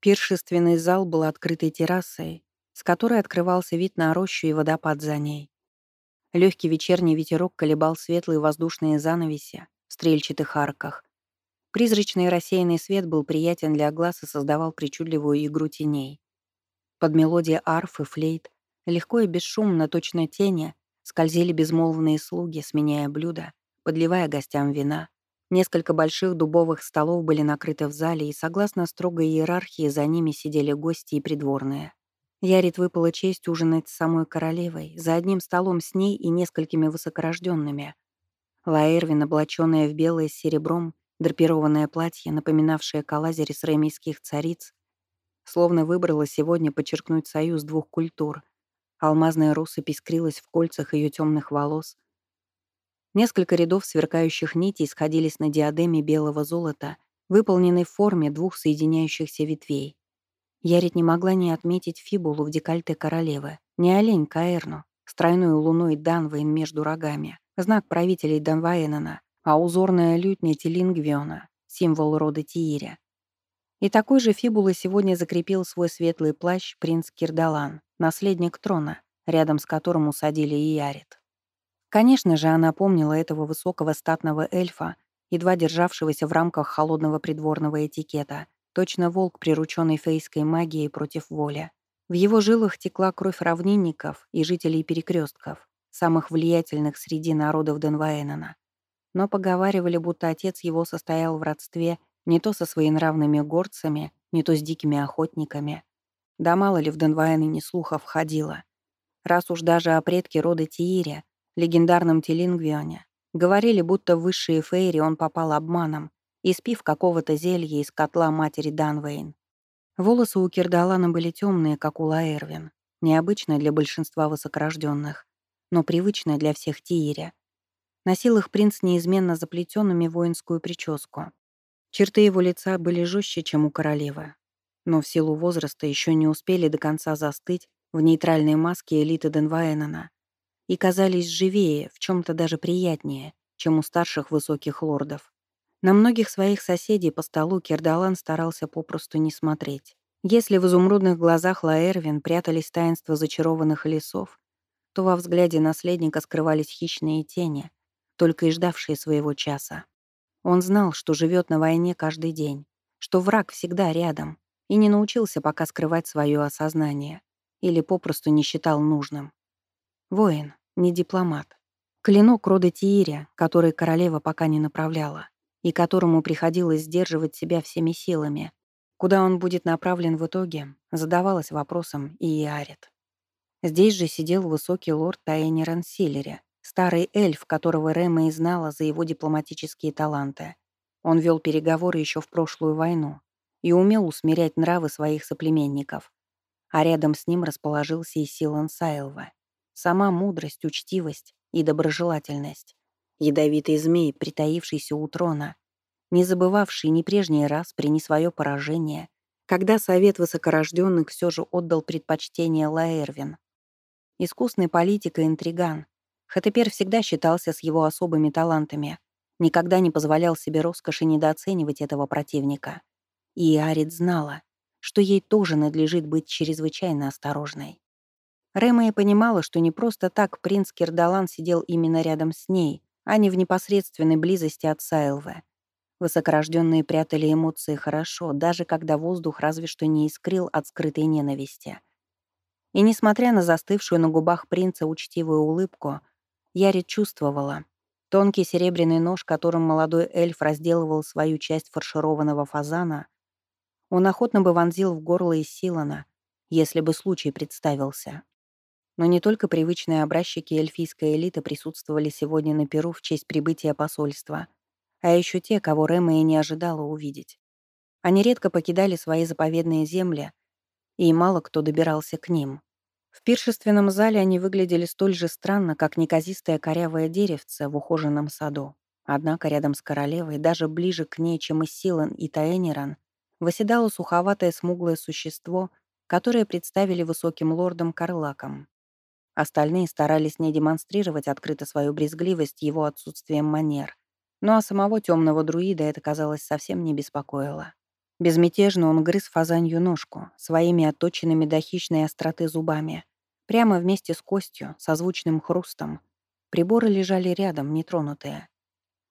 Пиршественный зал был открытой террасой, с которой открывался вид на рощу и водопад за ней. Легкий вечерний ветерок колебал светлые воздушные занавеси в стрельчатых арках. Призрачный рассеянный свет был приятен для глаз и создавал причудливую игру теней. Под мелодии арф и флейт, легко и бесшумно, точно тени, скользили безмолвные слуги, сменяя блюда, подливая гостям вина. Несколько больших дубовых столов были накрыты в зале, и, согласно строгой иерархии, за ними сидели гости и придворные. Ярит выпала честь ужинать с самой королевой, за одним столом с ней и несколькими высокорожденными. Лаэрвин, облаченная в белое с серебром, драпированное платье, напоминавшее калазерис ремейских цариц, словно выбрала сегодня подчеркнуть союз двух культур. Алмазная россыпь искрилась в кольцах ее темных волос. Несколько рядов сверкающих нитей сходились на диадеме белого золота, выполненной в форме двух соединяющихся ветвей. Ярит не могла не отметить фибулу в декольте королевы, не олень Каэрну, с тройной луной Данвейн между рогами, знак правителей Данваэнена, а узорная лютня Телингвиона, символ рода Тииря. И такой же фибулой сегодня закрепил свой светлый плащ принц Кирдалан, наследник трона, рядом с которым усадили и Ярит. Конечно же, она помнила этого высокого статного эльфа, едва державшегося в рамках холодного придворного этикета — Точно волк, прирученный фейской магией против воли. В его жилах текла кровь равнинников и жителей перекрестков, самых влиятельных среди народов Денваэнена. Но поговаривали, будто отец его состоял в родстве не то со своенравными горцами, не то с дикими охотниками. Да мало ли в Денваэне слухов ходило. Раз уж даже о предке рода Тиире, легендарном Телингвионе, говорили, будто в высшие фейри он попал обманом, испив какого-то зелья из котла матери Данвейн. Волосы у Кирдалана были темные, как у Лаэрвин, необычно для большинства высокорожденных, но привычно для всех Тииря. Носил их принц неизменно заплетенными воинскую прическу. Черты его лица были жестче, чем у королевы, но в силу возраста еще не успели до конца застыть в нейтральной маске элиты Денваэнена и казались живее, в чем-то даже приятнее, чем у старших высоких лордов. На многих своих соседей по столу Кирдалан старался попросту не смотреть. Если в изумрудных глазах Лаэрвин прятались таинства зачарованных лесов, то во взгляде наследника скрывались хищные тени, только и ждавшие своего часа. Он знал, что живет на войне каждый день, что враг всегда рядом, и не научился пока скрывать свое осознание или попросту не считал нужным. Воин, не дипломат. Клинок рода Тииря, который королева пока не направляла и которому приходилось сдерживать себя всеми силами. Куда он будет направлен в итоге, задавалась вопросом и Иарит. Здесь же сидел высокий лорд Таэниран Силлере, старый эльф, которого Рэма и знала за его дипломатические таланты. Он вел переговоры еще в прошлую войну и умел усмирять нравы своих соплеменников. А рядом с ним расположился и Силан Сайлва. Сама мудрость, учтивость и доброжелательность. Ядовитый змей, притаившийся у трона, не забывавший ни прежний раз при свое поражение, когда совет высокорожденных все же отдал предпочтение Лаэрвин. Искусный политик и интриган, Хатепер всегда считался с его особыми талантами, никогда не позволял себе роскоши недооценивать этого противника. И Арит знала, что ей тоже надлежит быть чрезвычайно осторожной. Рэма понимала, что не просто так принц Кирдалан сидел именно рядом с ней, а не в непосредственной близости от Сайлве. Высокорожденные прятали эмоции хорошо, даже когда воздух разве что не искрил от скрытой ненависти. И несмотря на застывшую на губах принца учтивую улыбку, Яри чувствовала. Тонкий серебряный нож, которым молодой эльф разделывал свою часть фаршированного фазана, он охотно бы вонзил в горло Исилана, если бы случай представился. Но не только привычные образчики эльфийской элиты присутствовали сегодня на Перу в честь прибытия посольства, а еще те, кого Рэма и не ожидала увидеть. Они редко покидали свои заповедные земли, и мало кто добирался к ним. В пиршественном зале они выглядели столь же странно, как неказистое корявое деревце в ухоженном саду. Однако рядом с королевой, даже ближе к ней, чем и Силан и Таэниран, восседало суховатое смуглое существо, которое представили высоким лордом Карлаком. Остальные старались не демонстрировать открыто свою брезгливость его отсутствием манер. Ну а самого темного друида это, казалось, совсем не беспокоило. Безмятежно он грыз фазанью ножку своими отточенными до хищной остроты зубами. Прямо вместе с костью, со звучным хрустом. Приборы лежали рядом, нетронутые.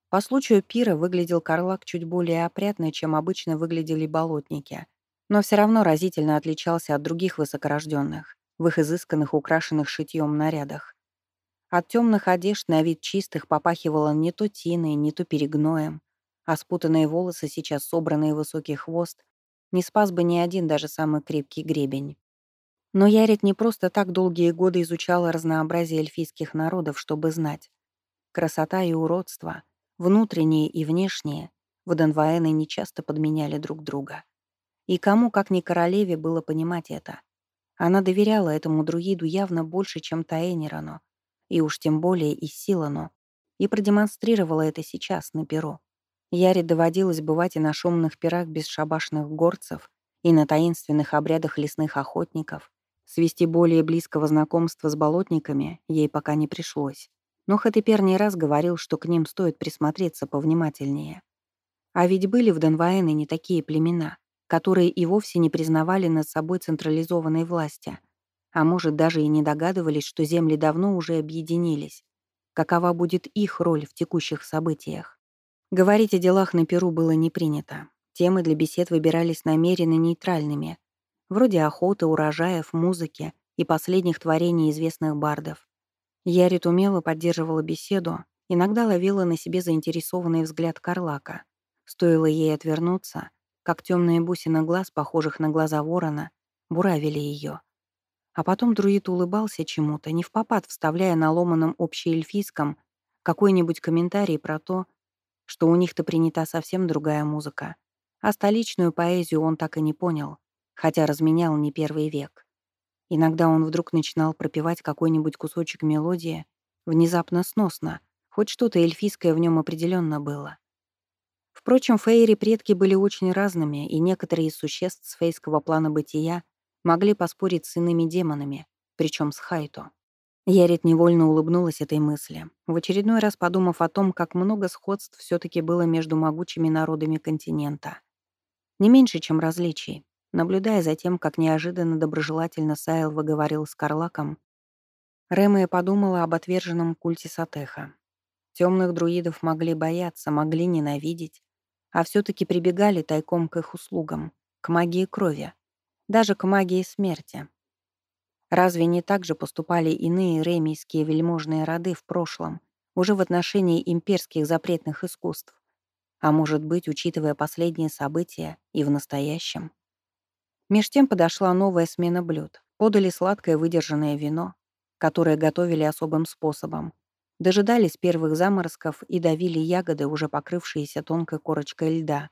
По случаю пира выглядел Карлак чуть более опрятно, чем обычно выглядели болотники, но все равно разительно отличался от других высокорожденных в их изысканных, украшенных шитьем нарядах. От темных одежд на вид чистых попахивало не то тиной, не то перегноем, а спутанные волосы, сейчас собранные в высокий хвост, не спас бы ни один даже самый крепкий гребень. Но Ярит не просто так долгие годы изучала разнообразие эльфийских народов, чтобы знать. Красота и уродство, внутренние и внешние, водонваэны нечасто подменяли друг друга. И кому, как ни королеве, было понимать это. Она доверяла этому друиду явно больше, чем Таэнирану, и уж тем более и Силану, и продемонстрировала это сейчас на перу. Яре доводилось бывать и на шумных пирах бесшабашных горцев, и на таинственных обрядах лесных охотников. Свести более близкого знакомства с болотниками ей пока не пришлось. Но Хатепер не раз говорил, что к ним стоит присмотреться повнимательнее. А ведь были в Донваэне не такие племена, которые и вовсе не признавали над собой централизованной власти, а может, даже и не догадывались, что земли давно уже объединились. Какова будет их роль в текущих событиях? Говорить о делах на Перу было не принято. Темы для бесед выбирались намеренно нейтральными, вроде охоты, урожаев, музыки и последних творений известных бардов. Ярит умело поддерживала беседу, иногда ловила на себе заинтересованный взгляд Карлака. Стоило ей отвернуться, как темные бусины глаз, похожих на глаза ворона, буравили ее. А потом друид улыбался чему-то, не в попад вставляя на ломаном общеэльфийском какой-нибудь комментарий про то, что у них-то принята совсем другая музыка. А столичную поэзию он так и не понял, хотя разменял не первый век. Иногда он вдруг начинал пропевать какой-нибудь кусочек мелодии, внезапно сносно, хоть что-то эльфийское в нем определенно было. Впрочем, фейри предки были очень разными, и некоторые из существ с фейского плана бытия могли поспорить с иными демонами, причем с Хайто. Ярит невольно улыбнулась этой мысли, в очередной раз подумав о том, как много сходств все таки было между могучими народами континента. Не меньше, чем различий. Наблюдая за тем, как неожиданно доброжелательно Сайл выговорил с Карлаком, Рэмэя подумала об отверженном культе Сатеха. Темных друидов могли бояться, могли ненавидеть, а все таки прибегали тайком к их услугам, к магии крови, даже к магии смерти. Разве не так же поступали иные ремийские вельможные роды в прошлом, уже в отношении имперских запретных искусств? А может быть, учитывая последние события, и в настоящем? Меж тем подошла новая смена блюд. Подали сладкое выдержанное вино, которое готовили особым способом. Дожидались первых заморозков и давили ягоды, уже покрывшиеся тонкой корочкой льда.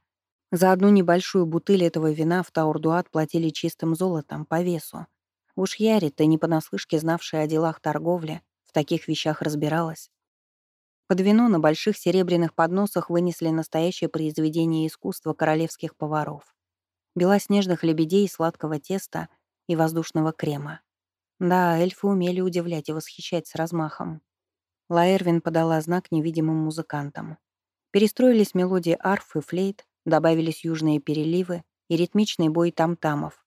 За одну небольшую бутыль этого вина в Таурдуат платили чистым золотом по весу, Уж Яри-то, не понаслышке знавшая о делах торговли, в таких вещах разбиралась. Под вино на больших серебряных подносах вынесли настоящее произведение искусства королевских поваров. Белоснежных лебедей, сладкого теста и воздушного крема. Да, эльфы умели удивлять и восхищать с размахом. Лаэрвин подала знак невидимым музыкантам. Перестроились мелодии арф и флейт, добавились южные переливы и ритмичный бой там-тамов,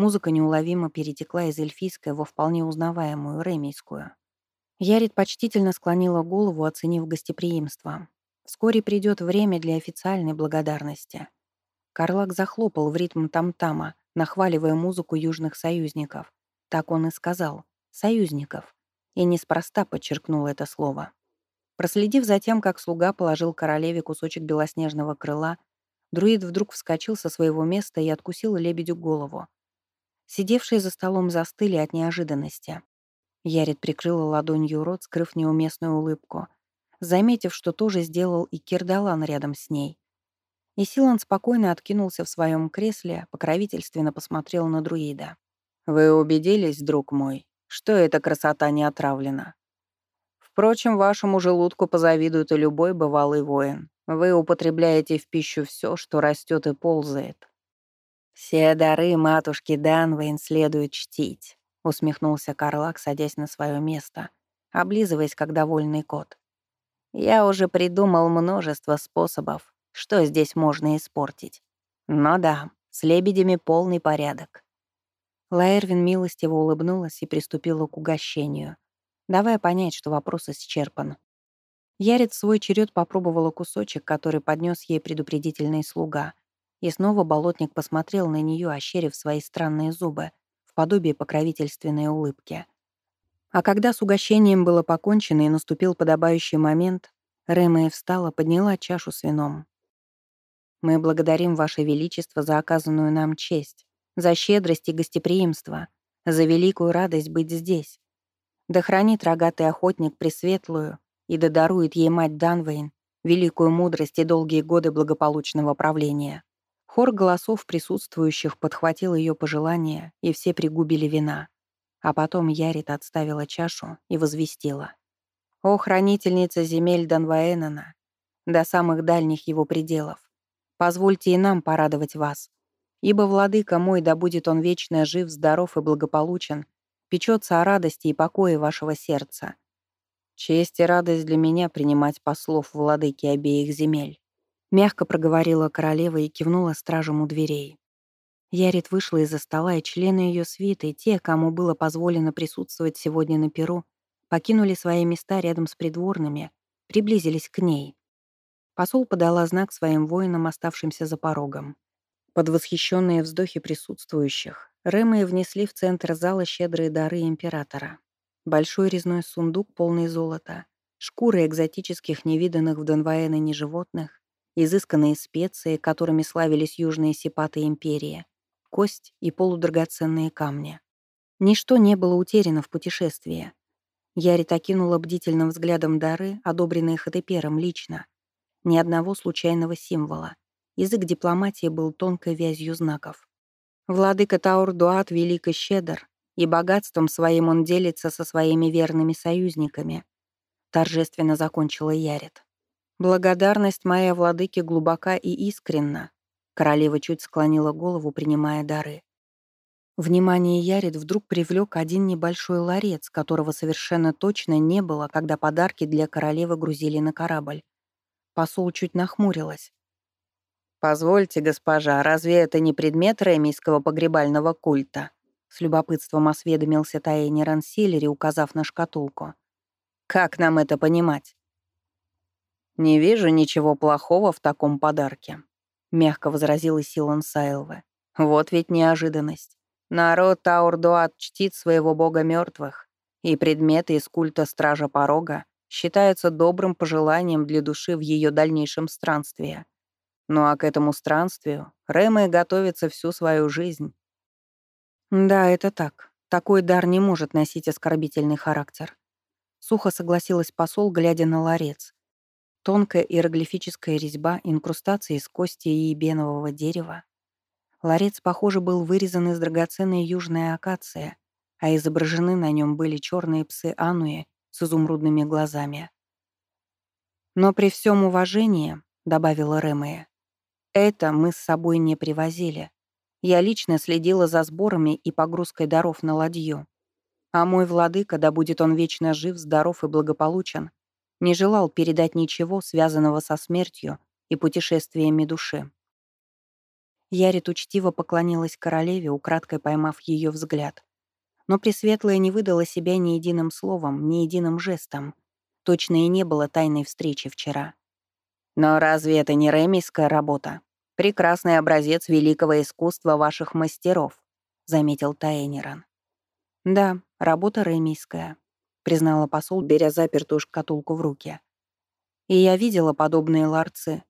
Музыка неуловимо перетекла из эльфийской во вполне узнаваемую ремейскую. Ярит почтительно склонила голову, оценив гостеприимство. Вскоре придет время для официальной благодарности. Карлак захлопал в ритм там-тама, нахваливая музыку южных союзников. Так он и сказал. «Союзников». И неспроста подчеркнул это слово. Проследив за тем, как слуга положил королеве кусочек белоснежного крыла, друид вдруг вскочил со своего места и откусил лебедю голову. Сидевшие за столом застыли от неожиданности. Ярит прикрыла ладонью рот, скрыв неуместную улыбку, заметив, что тоже сделал и Кирдалан рядом с ней. И Силан спокойно откинулся в своем кресле, покровительственно посмотрел на друида. «Вы убедились, друг мой, что эта красота не отравлена? Впрочем, вашему желудку позавидует и любой бывалый воин. Вы употребляете в пищу все, что растет и ползает. «Все дары матушки Данвейн следует чтить», — усмехнулся Карлак, садясь на свое место, облизываясь, как довольный кот. «Я уже придумал множество способов, что здесь можно испортить. «Ну да, с лебедями полный порядок». Лаэрвин милостиво улыбнулась и приступила к угощению, давая понять, что вопрос исчерпан. В свой черед попробовала кусочек, который поднес ей предупредительный слуга. И снова болотник посмотрел на нее, ощерив свои странные зубы, в подобие покровительственной улыбки. А когда с угощением было покончено и наступил подобающий момент, Рэмэя встала, подняла чашу с вином. «Мы благодарим Ваше Величество за оказанную нам честь, за щедрость и гостеприимство, за великую радость быть здесь. Да хранит рогатый охотник пресветлую, и да дарует ей мать Данвейн великую мудрость и долгие годы благополучного правления. Хор голосов присутствующих подхватил ее пожелания, и все пригубили вина. А потом Ярит отставила чашу и возвестила. «О, хранительница земель Данваэнена, до самых дальних его пределов, позвольте и нам порадовать вас, ибо владыка мой, да будет он вечно жив, здоров и благополучен, печется о радости и покое вашего сердца, Честь и радость для меня принимать послов владыки обеих земель. Мягко проговорила королева и кивнула стражем у дверей. Ярит вышла из-за стола, и члены ее свиты, те, кому было позволено присутствовать сегодня на Перу, покинули свои места рядом с придворными, приблизились к ней. Посол подала знак своим воинам, оставшимся за порогом. Под восхищенные вздохи присутствующих Рэмы внесли в центр зала щедрые дары императора. Большой резной сундук, полный золота, шкуры экзотических невиданных в Донваэне животных, изысканные специи, которыми славились южные сепаты империи, кость и полудрагоценные камни. Ничто не было утеряно в путешествии. Ярит окинула бдительным взглядом дары, одобренные Хатепером лично. Ни одного случайного символа. Язык дипломатии был тонкой вязью знаков. Владыка Таур-Дуат велик и щедр, и богатством своим он делится со своими верными союзниками», — торжественно закончила Ярит. «Благодарность моей владыке глубока и искренна», — королева чуть склонила голову, принимая дары. Внимание Ярит вдруг привлек один небольшой ларец, которого совершенно точно не было, когда подарки для королевы грузили на корабль. Посол чуть нахмурилась. «Позвольте, госпожа, разве это не предмет ремийского погребального культа?» С любопытством осведомился Таэни Рансилери, указав на шкатулку. «Как нам это понимать?» «Не вижу ничего плохого в таком подарке», — мягко возразила Силан Сайлве. «Вот ведь неожиданность. Народ Таурдуат чтит своего бога мертвых, и предметы из культа Стража Порога считаются добрым пожеланием для души в ее дальнейшем странстве. Ну а к этому странствию Рэмэ готовится всю свою жизнь, «Да, это так. Такой дар не может носить оскорбительный характер». Сухо согласилась посол, глядя на ларец. Тонкая иероглифическая резьба, инкрустации из кости и бенового дерева. Ларец, похоже, был вырезан из драгоценной южной акации, а изображены на нем были черные псы Ануи с изумрудными глазами. «Но при всем уважении», — добавила Ремея, — «это мы с собой не привозили. Я лично следила за сборами и погрузкой даров на ладью. А мой владыка, да будет он вечно жив, здоров и благополучен, не желал передать ничего, связанного со смертью и путешествиями души. Ярит учтиво поклонилась королеве, украдкой поймав ее взгляд. Но Пресветлая не выдала себя ни единым словом, ни единым жестом. Точно и не было тайной встречи вчера. «Но разве это не ремийская работа?» Прекрасный образец великого искусства ваших мастеров», — заметил Таэнеран. «Да, работа ремийская», — признала посол, беря запертую шкатулку в руки. «И я видела подобные ларцы.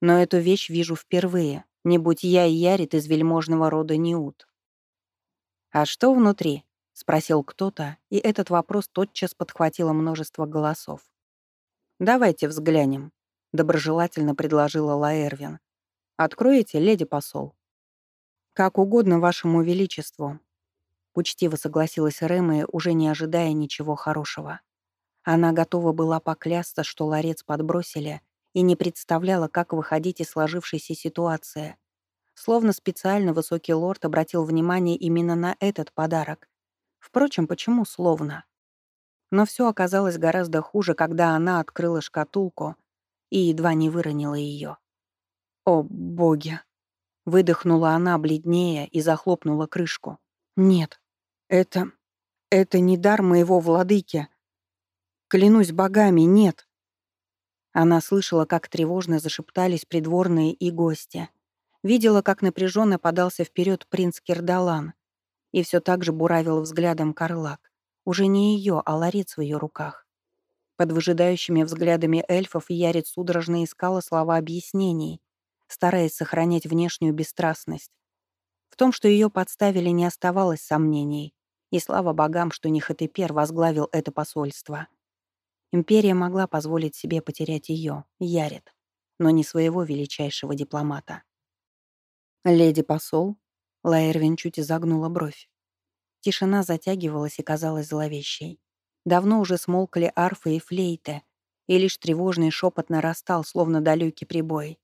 Но эту вещь вижу впервые, не будь я и Ярит из вельможного рода Неут». «А что внутри?» — спросил кто-то, и этот вопрос тотчас подхватило множество голосов. «Давайте взглянем», — доброжелательно предложила Лаэрвин, Откроете, леди посол?» «Как угодно вашему величеству», — учтиво согласилась Рэмэ, уже не ожидая ничего хорошего. Она готова была поклясться, что ларец подбросили, и не представляла, как выходить из сложившейся ситуации. Словно специально высокий лорд обратил внимание именно на этот подарок. Впрочем, почему словно? Но все оказалось гораздо хуже, когда она открыла шкатулку и едва не выронила ее. О, боги! Выдохнула она бледнее и захлопнула крышку. «Нет, это... это не дар моего владыки. Клянусь богами, нет». Она слышала, как тревожно зашептались придворные и гости. Видела, как напряженно подался вперед принц Кирдалан. И все так же буравил взглядом Карлак. Уже не ее, а ларец в ее руках. Под выжидающими взглядами эльфов Ярит судорожно искала слова объяснений, стараясь сохранять внешнюю бесстрастность. В том, что ее подставили, не оставалось сомнений. И слава богам, что Нихотепер возглавил это посольство. Империя могла позволить себе потерять ее, Ярит, но не своего величайшего дипломата. «Леди-посол?» Лаэрвин чуть изогнула бровь. Тишина затягивалась и казалась зловещей. Давно уже смолкли арфы и флейты, и лишь тревожный шепот нарастал, словно далекий прибой.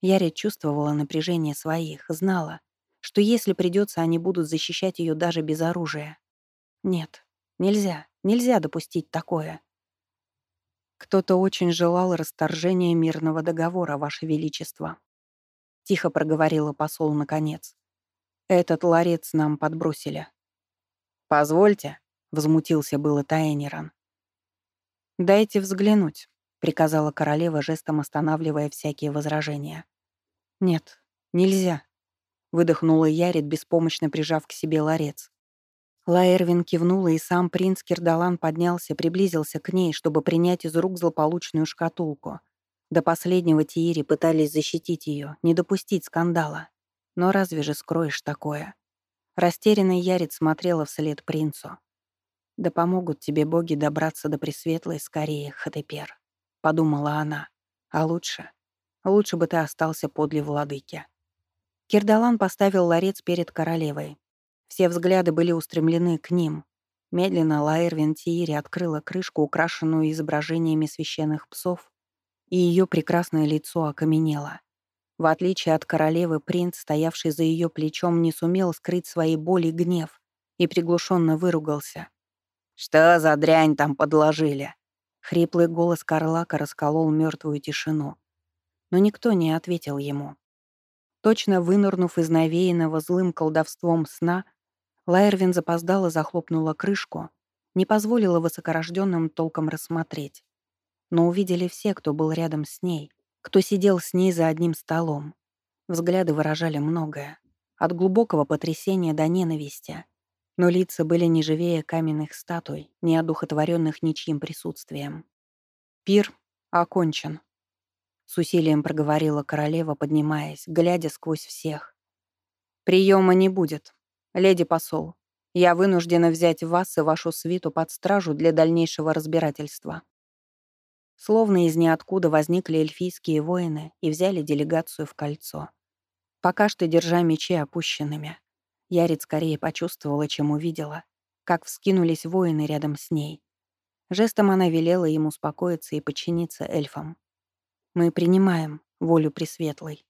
Ярит чувствовала напряжение своих, знала, что если придется, они будут защищать ее даже без оружия. Нет, нельзя, нельзя допустить такое. «Кто-то очень желал расторжения мирного договора, Ваше Величество», — тихо проговорила посол наконец. «Этот ларец нам подбросили». «Позвольте», — возмутился было Таэнеран. «Дайте взглянуть», — приказала королева, жестом останавливая всякие возражения. «Нет, нельзя», — выдохнула Ярит, беспомощно прижав к себе ларец. Лаэрвин кивнула, и сам принц Кирдалан поднялся, приблизился к ней, чтобы принять из рук злополучную шкатулку. До последнего Тиири пытались защитить ее, не допустить скандала. Но разве же скроешь такое? Растерянный Ярит смотрела вслед принцу. «Да помогут тебе боги добраться до Пресветлой скорее, Хатепер», — подумала она. «А лучше? Лучше бы ты остался подле владыки». Кирдалан поставил ларец перед королевой, все взгляды были устремлены к ним. Медленно Лаэр Вентиири открыла крышку, украшенную изображениями священных псов, и ее прекрасное лицо окаменело. В отличие от королевы, принц, стоявший за ее плечом, не сумел скрыть свои боли и гнев и приглушенно выругался. «Что за дрянь там подложили?» Хриплый голос Карлака расколол мертвую тишину. Но никто не ответил ему. Точно вынырнув из навеянного злым колдовством сна, Лайервин запоздала захлопнула крышку, не позволила высокорожденным толком рассмотреть. Но увидели все, кто был рядом с ней, кто сидел с ней за одним столом. Взгляды выражали многое. От глубокого потрясения до ненависти. Но лица были не живее каменных статуй, не одухотворенных ничьим присутствием. «Пир окончен», — с усилием проговорила королева, поднимаясь, глядя сквозь всех. «Приема не будет. «Леди посол, я вынуждена взять вас и вашу свиту под стражу для дальнейшего разбирательства». Словно из ниоткуда возникли эльфийские воины и взяли делегацию в кольцо. Пока что держа мечи опущенными. Ярит скорее почувствовала, чем увидела, как вскинулись воины рядом с ней. Жестом она велела им успокоиться и подчиниться эльфам. «Мы принимаем волю Пресветлой»,